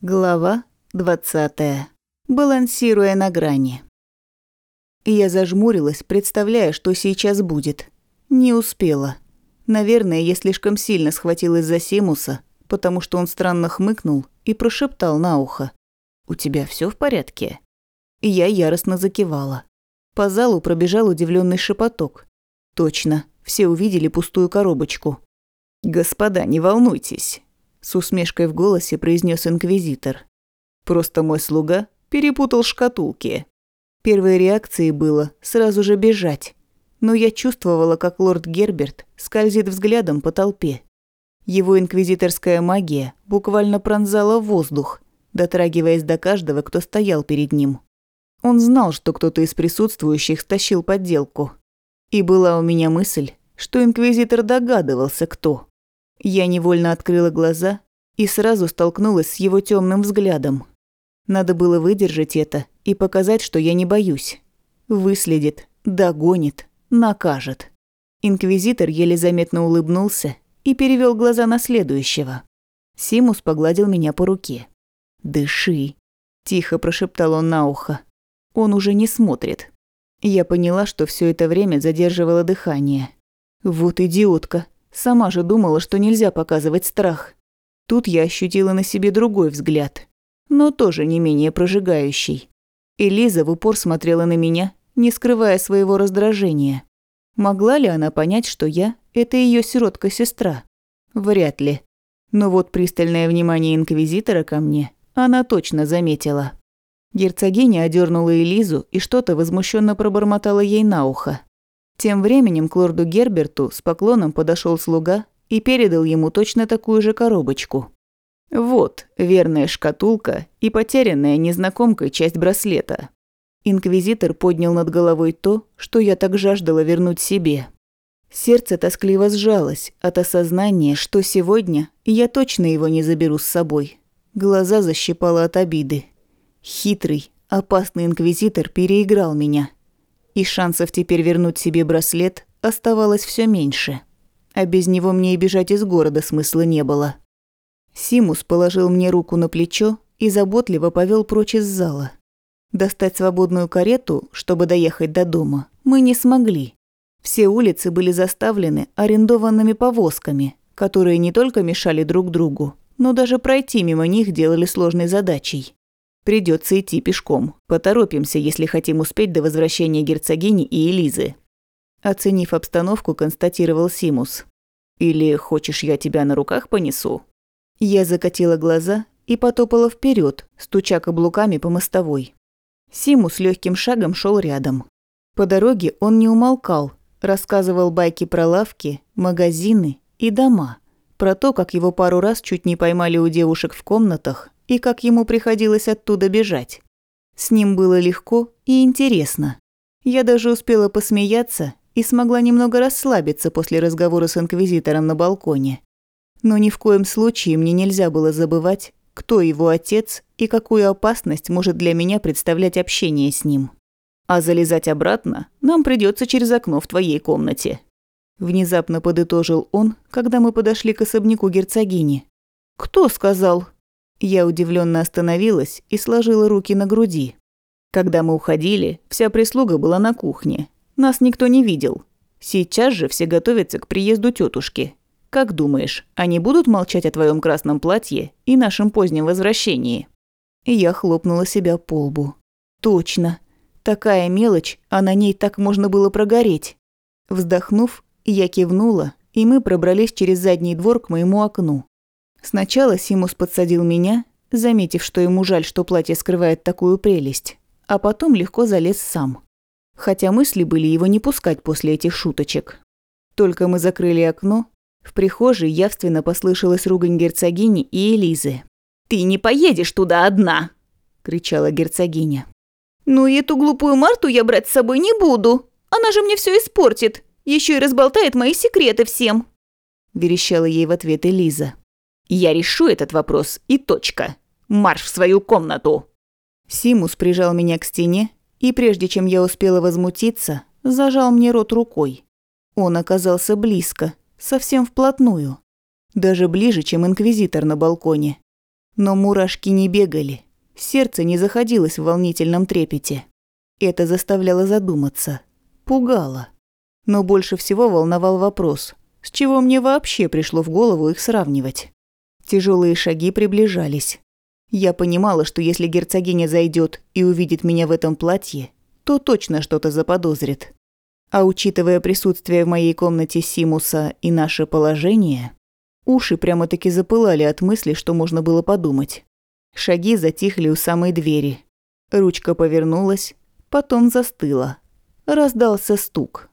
Глава 20. Балансируя на грани. Я зажмурилась, представляя, что сейчас будет. Не успела. Наверное, я слишком сильно схватилась за Симуса, потому что он странно хмыкнул и прошептал на ухо. «У тебя все в порядке?» Я яростно закивала. По залу пробежал удивленный шепоток. Точно, все увидели пустую коробочку. «Господа, не волнуйтесь, с усмешкой в голосе произнес инквизитор. Просто мой слуга перепутал шкатулки. Первой реакцией было сразу же бежать. Но я чувствовала, как лорд Герберт скользит взглядом по толпе. Его инквизиторская магия буквально пронзала воздух, дотрагиваясь до каждого, кто стоял перед ним. Он знал, что кто-то из присутствующих стащил подделку. И была у меня мысль, что инквизитор догадывался, кто. Я невольно открыла глаза и сразу столкнулась с его темным взглядом. Надо было выдержать это и показать, что я не боюсь. Выследит, догонит, накажет. Инквизитор еле заметно улыбнулся и перевел глаза на следующего. Симус погладил меня по руке. «Дыши», – тихо прошептал он на ухо. «Он уже не смотрит». Я поняла, что все это время задерживала дыхание. Вот идиотка, Сама же думала, что нельзя показывать страх. Тут я ощутила на себе другой взгляд, но тоже не менее прожигающий. Элиза в упор смотрела на меня, не скрывая своего раздражения. Могла ли она понять, что я – это ее сиротка-сестра? Вряд ли. Но вот пристальное внимание инквизитора ко мне она точно заметила. Герцогиня одернула Элизу и что-то возмущенно пробормотала ей на ухо. Тем временем к лорду Герберту с поклоном подошел слуга и передал ему точно такую же коробочку. Вот верная шкатулка и потерянная незнакомкой часть браслета. Инквизитор поднял над головой то, что я так жаждала вернуть себе. Сердце тоскливо сжалось от осознания, что сегодня я точно его не заберу с собой. Глаза защипало от обиды. Хитрый, опасный инквизитор переиграл меня – и шансов теперь вернуть себе браслет оставалось все меньше. А без него мне и бежать из города смысла не было. Симус положил мне руку на плечо и заботливо повел прочь из зала. Достать свободную карету, чтобы доехать до дома, мы не смогли. Все улицы были заставлены арендованными повозками, которые не только мешали друг другу, но даже пройти мимо них делали сложной задачей. Придется идти пешком. Поторопимся, если хотим успеть до возвращения герцогини и Элизы. Оценив обстановку, констатировал Симус. «Или хочешь, я тебя на руках понесу?» Я закатила глаза и потопала вперед, стуча каблуками по мостовой. Симус легким шагом шел рядом. По дороге он не умолкал, рассказывал байки про лавки, магазины и дома, про то, как его пару раз чуть не поймали у девушек в комнатах и как ему приходилось оттуда бежать. С ним было легко и интересно. Я даже успела посмеяться и смогла немного расслабиться после разговора с инквизитором на балконе. Но ни в коем случае мне нельзя было забывать, кто его отец и какую опасность может для меня представлять общение с ним. А залезать обратно нам придется через окно в твоей комнате. Внезапно подытожил он, когда мы подошли к особняку герцогини. «Кто сказал?» Я удивленно остановилась и сложила руки на груди. Когда мы уходили, вся прислуга была на кухне. Нас никто не видел. Сейчас же все готовятся к приезду тетушки. Как думаешь, они будут молчать о твоем красном платье и нашем позднем возвращении?» Я хлопнула себя по лбу. «Точно. Такая мелочь, а на ней так можно было прогореть». Вздохнув, я кивнула, и мы пробрались через задний двор к моему окну. Сначала Симус подсадил меня, заметив, что ему жаль, что платье скрывает такую прелесть, а потом легко залез сам. Хотя мысли были его не пускать после этих шуточек. Только мы закрыли окно, в прихожей явственно послышалась ругань герцогини и Элизы. «Ты не поедешь туда одна!» – кричала герцогиня. «Ну и эту глупую Марту я брать с собой не буду. Она же мне все испортит. Еще и разболтает мои секреты всем!» – верещала ей в ответ Элиза. Я решу этот вопрос и точка. Марш в свою комнату!» Симус прижал меня к стене, и прежде чем я успела возмутиться, зажал мне рот рукой. Он оказался близко, совсем вплотную. Даже ближе, чем инквизитор на балконе. Но мурашки не бегали, сердце не заходилось в волнительном трепете. Это заставляло задуматься, пугало. Но больше всего волновал вопрос, с чего мне вообще пришло в голову их сравнивать. Тяжелые шаги приближались. Я понимала, что если герцогиня зайдет и увидит меня в этом платье, то точно что-то заподозрит. А учитывая присутствие в моей комнате Симуса и наше положение, уши прямо-таки запылали от мысли, что можно было подумать. Шаги затихли у самой двери. Ручка повернулась, потом застыла. Раздался стук.